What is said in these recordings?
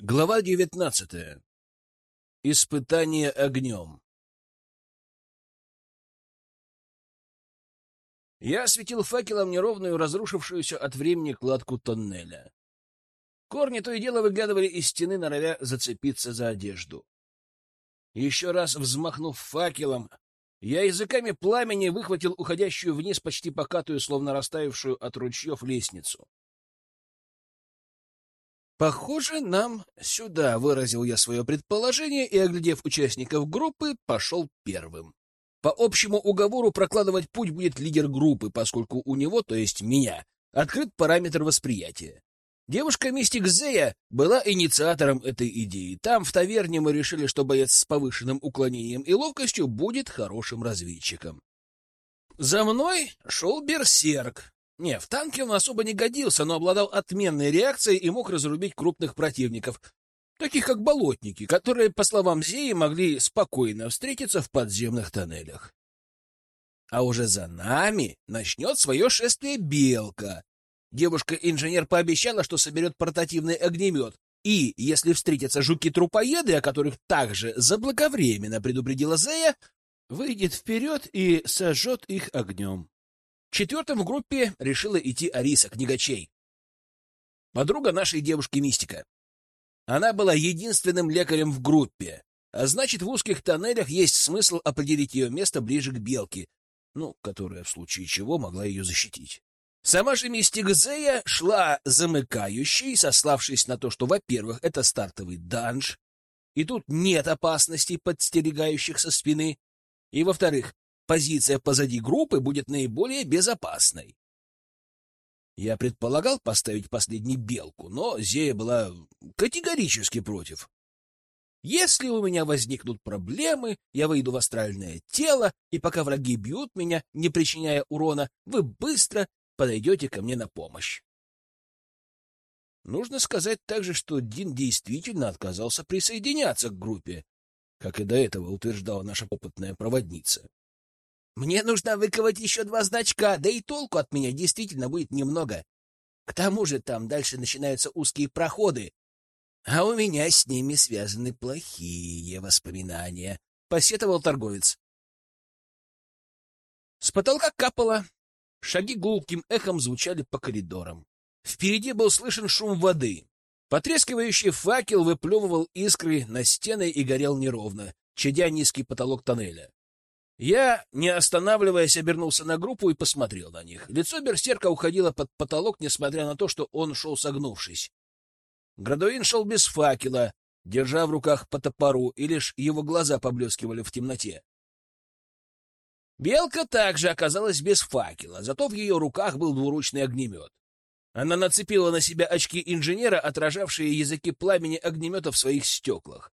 Глава девятнадцатая. Испытание огнем. Я осветил факелом неровную, разрушившуюся от времени кладку тоннеля. Корни то и дело выглядывали из стены, норовя зацепиться за одежду. Еще раз взмахнув факелом, я языками пламени выхватил уходящую вниз почти покатую, словно растаявшую от ручьев лестницу. Похоже, нам сюда, выразил я свое предположение и, оглядев участников группы, пошел первым. По общему уговору прокладывать путь будет лидер группы, поскольку у него, то есть меня, открыт параметр восприятия. Девушка-мистик Зея была инициатором этой идеи. Там, в таверне, мы решили, что боец с повышенным уклонением и ловкостью будет хорошим разведчиком. За мной шел берсерк, не, в танке он особо не годился, но обладал отменной реакцией и мог разрубить крупных противников, таких как болотники, которые, по словам Зеи, могли спокойно встретиться в подземных тоннелях. А уже за нами начнет свое шествие Белка. Девушка-инженер пообещала, что соберет портативный огнемет, и, если встретятся жуки-трупоеды, о которых также заблаговременно предупредила Зея, выйдет вперед и сожжет их огнем. Четвертым в группе решила идти Ариса, книгачей. Подруга нашей девушки Мистика. Она была единственным лекарем в группе, а значит, в узких тоннелях есть смысл определить ее место ближе к Белке, ну, которая в случае чего могла ее защитить. Сама же Мистик Зея шла замыкающей, сославшись на то, что, во-первых, это стартовый данж, и тут нет опасностей, подстерегающих со спины, и, во-вторых, позиция позади группы будет наиболее безопасной. Я предполагал поставить последний белку, но Зея была категорически против. Если у меня возникнут проблемы, я выйду в астральное тело, и пока враги бьют меня, не причиняя урона, вы быстро подойдете ко мне на помощь. Нужно сказать также, что Дин действительно отказался присоединяться к группе, как и до этого утверждала наша опытная проводница. Мне нужно выковать еще два значка, да и толку от меня действительно будет немного. К тому же там дальше начинаются узкие проходы, а у меня с ними связаны плохие воспоминания, — посетовал торговец. С потолка капало, шаги гулким эхом звучали по коридорам. Впереди был слышен шум воды. Потрескивающий факел выплевывал искры на стены и горел неровно, чадя низкий потолок тоннеля. Я, не останавливаясь, обернулся на группу и посмотрел на них. Лицо берсерка уходило под потолок, несмотря на то, что он шел согнувшись. Градуин шел без факела, держа в руках по топору, и лишь его глаза поблескивали в темноте. Белка также оказалась без факела, зато в ее руках был двуручный огнемет. Она нацепила на себя очки инженера, отражавшие языки пламени огнемета в своих стеклах.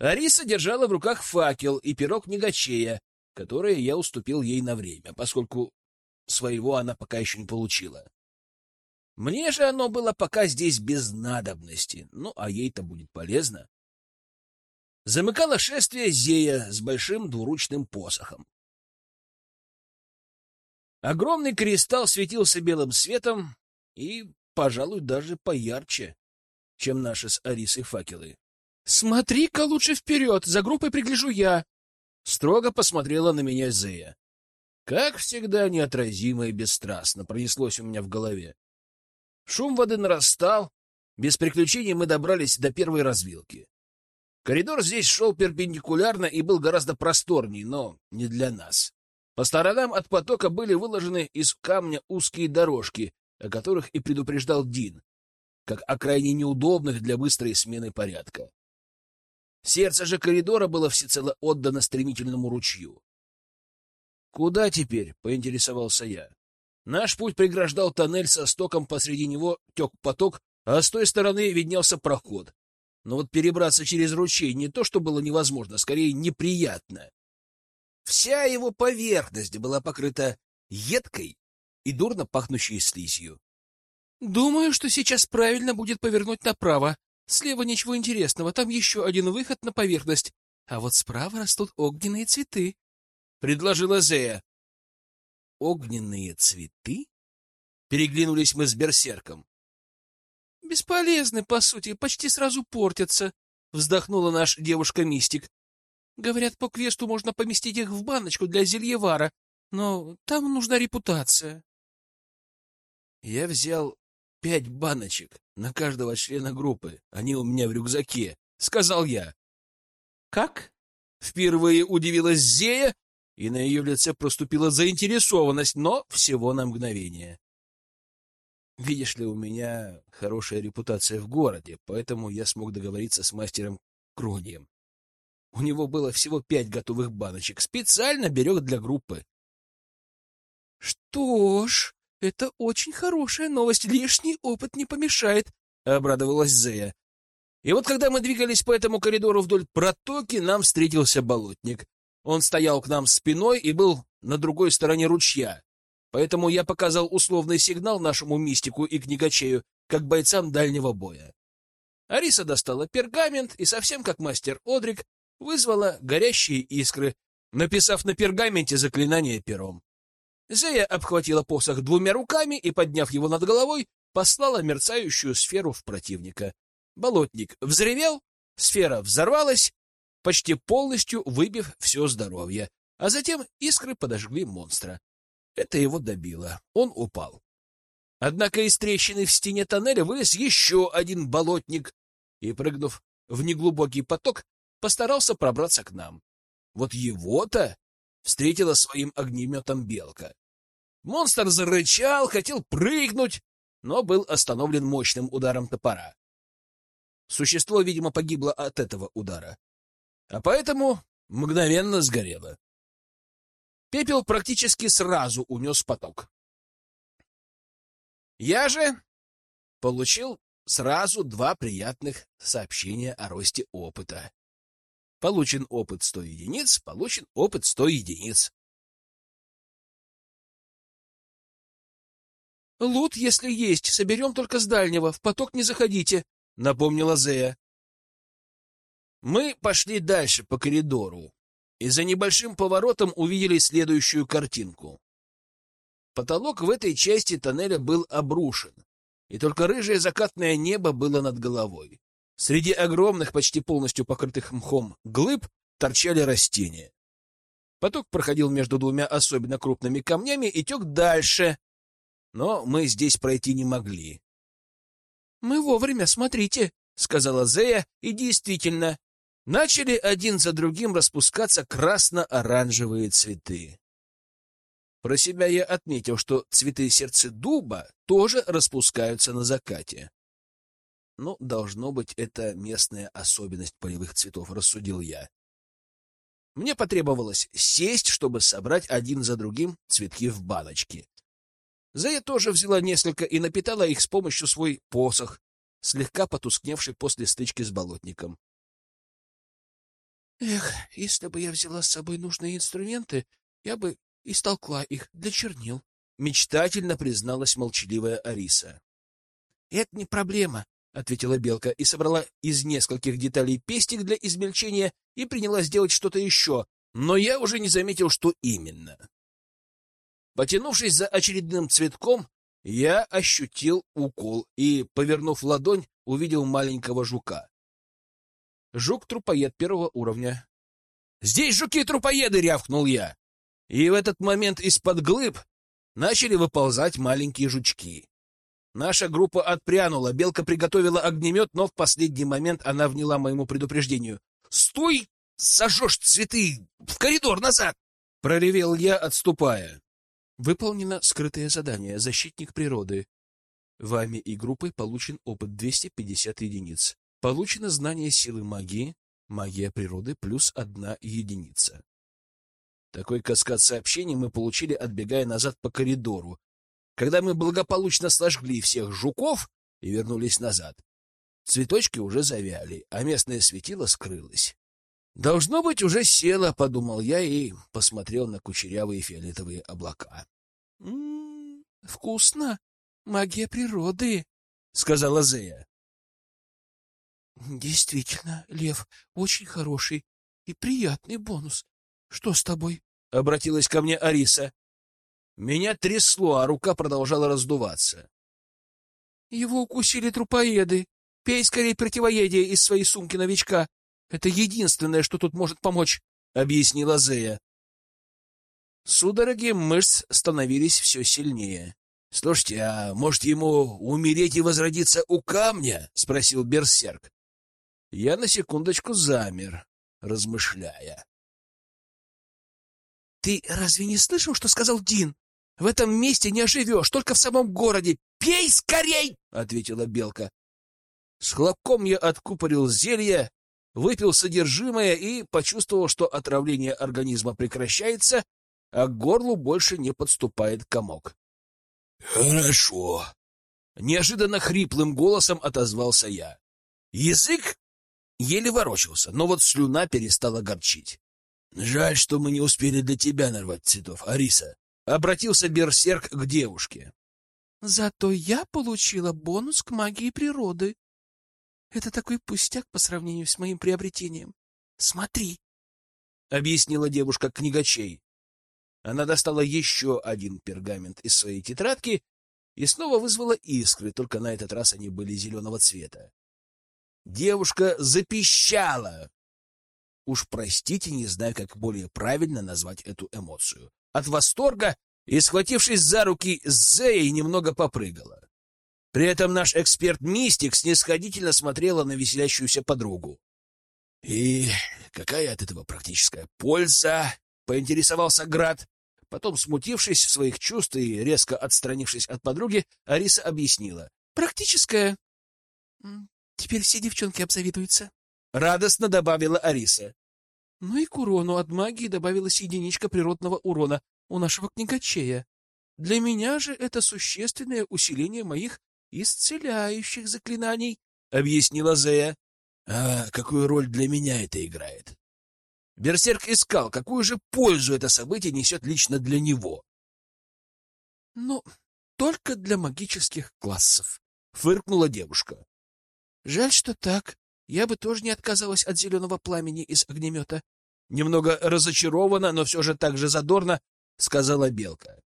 Ариса держала в руках факел и пирог негачея, которые я уступил ей на время, поскольку своего она пока еще не получила. Мне же оно было пока здесь без надобности, ну, а ей-то будет полезно. Замыкала шествие Зея с большим двуручным посохом. Огромный кристалл светился белым светом и, пожалуй, даже поярче, чем наши с Арисой факелы. «Смотри-ка лучше вперед, за группой пригляжу я!» Строго посмотрела на меня Зея. Как всегда, неотразимо и бесстрастно пронеслось у меня в голове. Шум воды нарастал. Без приключений мы добрались до первой развилки. Коридор здесь шел перпендикулярно и был гораздо просторней, но не для нас. По сторонам от потока были выложены из камня узкие дорожки, о которых и предупреждал Дин, как о крайне неудобных для быстрой смены порядка. Сердце же коридора было всецело отдано стремительному ручью. «Куда теперь?» — поинтересовался я. Наш путь преграждал тоннель со стоком, посреди него тек поток, а с той стороны виднелся проход. Но вот перебраться через ручей не то, что было невозможно, скорее неприятно. Вся его поверхность была покрыта едкой и дурно пахнущей слизью. — Думаю, что сейчас правильно будет повернуть направо, Слева ничего интересного, там еще один выход на поверхность, а вот справа растут огненные цветы, — предложила Зея. — Огненные цветы? Переглянулись мы с берсерком. — Бесполезны, по сути, почти сразу портятся, вздохнула наш девушка-мистик. Говорят, по квесту можно поместить их в баночку для зельевара, но там нужна репутация. Я взял пять баночек на каждого члена группы. Они у меня в рюкзаке, — сказал я. — Как? Впервые удивилась Зея, и на ее лице проступила заинтересованность, но всего на мгновение. Видишь ли, у меня хорошая репутация в городе, поэтому я смог договориться с мастером Кронием. У него было всего пять готовых баночек, специально берег для группы. — Что ж, это очень хорошая новость, лишний опыт не помешает, — обрадовалась Зея. И вот когда мы двигались по этому коридору вдоль протоки, нам встретился болотник. Он стоял к нам спиной и был на другой стороне ручья. Поэтому я показал условный сигнал нашему мистику и книгачею, как бойцам дальнего боя. Ариса достала пергамент и, совсем как мастер Одрик, вызвала горящие искры, написав на пергаменте заклинание пером. Зея обхватила посох двумя руками и, подняв его над головой, послала мерцающую сферу в противника. Болотник взревел, сфера взорвалась, почти полностью выбив все здоровье, а затем искры подожгли монстра. Это его добило. Он упал. Однако из трещины в стене тоннеля вылез еще один болотник и, прыгнув в неглубокий поток, постарался пробраться к нам. Вот его-то встретила своим огнеметом белка. Монстр зарычал, хотел прыгнуть, но был остановлен мощным ударом топора. Существо, видимо, погибло от этого удара, а поэтому мгновенно сгорело. Пепел практически сразу унес поток. Я же получил сразу два приятных сообщения о росте опыта. Получен опыт 100 единиц, получен опыт 100 единиц. «Лут, если есть, соберем только с дальнего, в поток не заходите», — напомнила Зея. Мы пошли дальше по коридору и за небольшим поворотом увидели следующую картинку. Потолок в этой части тоннеля был обрушен, и только рыжее закатное небо было над головой. Среди огромных, почти полностью покрытых мхом глыб торчали растения. Поток проходил между двумя особенно крупными камнями и тек дальше, но мы здесь пройти не могли. — Мы вовремя, смотрите, — сказала Зея, и действительно, начали один за другим распускаться красно-оранжевые цветы. Про себя я отметил, что цветы сердца дуба тоже распускаются на закате. Ну, должно быть, это местная особенность полевых цветов, рассудил я. Мне потребовалось сесть, чтобы собрать один за другим цветки в баночке. Зая тоже взяла несколько и напитала их с помощью свой посох, слегка потускневший после стычки с болотником. Эх, если бы я взяла с собой нужные инструменты, я бы истолкла их для чернил, мечтательно призналась молчаливая Ариса. Это не проблема, ответила белка и собрала из нескольких деталей пестик для измельчения и принялась делать что-то еще, но я уже не заметил, что именно. Потянувшись за очередным цветком, я ощутил укол и, повернув ладонь, увидел маленького жука. Жук-трупоед первого уровня. «Здесь жуки-трупоеды!» — рявкнул я. И в этот момент из-под глыб начали выползать маленькие жучки. Наша группа отпрянула, белка приготовила огнемет, но в последний момент она вняла моему предупреждению. «Стой! Сожжешь цветы! В коридор назад!» — проревел я, отступая. Выполнено скрытое задание «Защитник природы». Вами и группой получен опыт 250 единиц. Получено знание силы магии, магия природы плюс одна единица. Такой каскад сообщений мы получили, отбегая назад по коридору, когда мы благополучно сожгли всех жуков и вернулись назад. Цветочки уже завяли, а местное светило скрылось. «Должно быть, уже село», — подумал я и посмотрел на кучерявые фиолетовые облака. «М-м, вкусно! Магия природы!» — сказала Зея. Действительно, Лев, очень хороший и приятный бонус. Что с тобой? Обратилась ко мне Ариса. Меня трясло, а рука продолжала раздуваться. Его укусили трупоеды. Пей скорее противоядие из своей сумки новичка. Это единственное, что тут может помочь, — объяснила Зея. Судороги мышц становились все сильнее. — Слушайте, а может ему умереть и возродиться у камня? — спросил Берсерк. Я на секундочку замер, размышляя. — Ты разве не слышал, что сказал Дин? В этом месте не оживешь, только в самом городе. Пей скорей! — ответила Белка. С хлопком я откупорил зелье, выпил содержимое и почувствовал, что отравление организма прекращается, а к горлу больше не подступает комок. «Хорошо», — неожиданно хриплым голосом отозвался я. Язык еле ворочался, но вот слюна перестала горчить. «Жаль, что мы не успели для тебя нарвать цветов, Ариса», — обратился берсерк к девушке. «Зато я получила бонус к магии природы. Это такой пустяк по сравнению с моим приобретением. Смотри», — объяснила девушка книгачей. Она достала еще один пергамент из своей тетрадки и снова вызвала искры, только на этот раз они были зеленого цвета. Девушка запищала. Уж простите, не знаю, как более правильно назвать эту эмоцию. От восторга и, схватившись за руки, Зеей немного попрыгала. При этом наш эксперт-мистик снисходительно смотрела на веселящуюся подругу. — И какая от этого практическая польза? поинтересовался Град. Потом, смутившись в своих чувств и резко отстранившись от подруги, Ариса объяснила. «Практическая. Теперь все девчонки обзавидуются». Радостно добавила Ариса. Ну и к урону от магии добавилась единичка природного урона у нашего книгачея. Для меня же это существенное усиление моих исцеляющих заклинаний, — объяснила Зея. — А какую роль для меня это играет? Берсерк искал, какую же пользу это событие несет лично для него. — Ну, только для магических классов, — фыркнула девушка. — Жаль, что так. Я бы тоже не отказалась от зеленого пламени из огнемета. Немного разочарована, но все же так же задорно, — сказала Белка.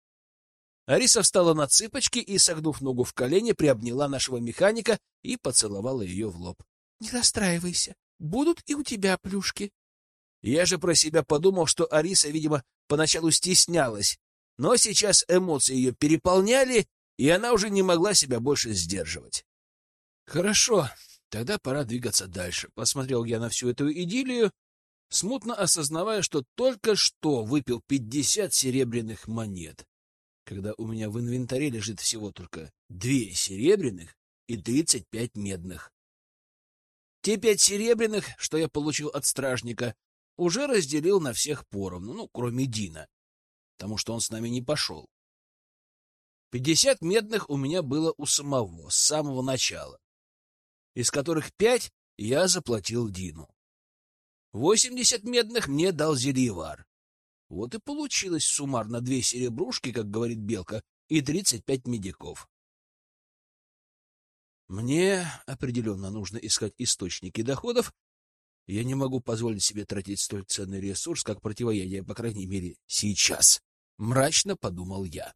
Ариса встала на цыпочки и, согнув ногу в колени, приобняла нашего механика и поцеловала ее в лоб. — Не расстраивайся, будут и у тебя плюшки. Я же про себя подумал, что Ариса, видимо, поначалу стеснялась, но сейчас эмоции ее переполняли, и она уже не могла себя больше сдерживать. Хорошо, тогда пора двигаться дальше. Посмотрел я на всю эту идиллию, смутно осознавая, что только что выпил пятьдесят серебряных монет, когда у меня в инвентаре лежит всего только две серебряных и тридцать пять медных. Те пять серебряных, что я получил от стражника, уже разделил на всех поровну, ну, кроме Дина, потому что он с нами не пошел. Пятьдесят медных у меня было у самого, с самого начала, из которых пять я заплатил Дину. Восемьдесят медных мне дал Зельевар. Вот и получилось суммарно две серебрушки, как говорит Белка, и тридцать пять медиков. Мне определенно нужно искать источники доходов я не могу позволить себе тратить столь ценный ресурс, как противоядие, по крайней мере, сейчас. Мрачно подумал я.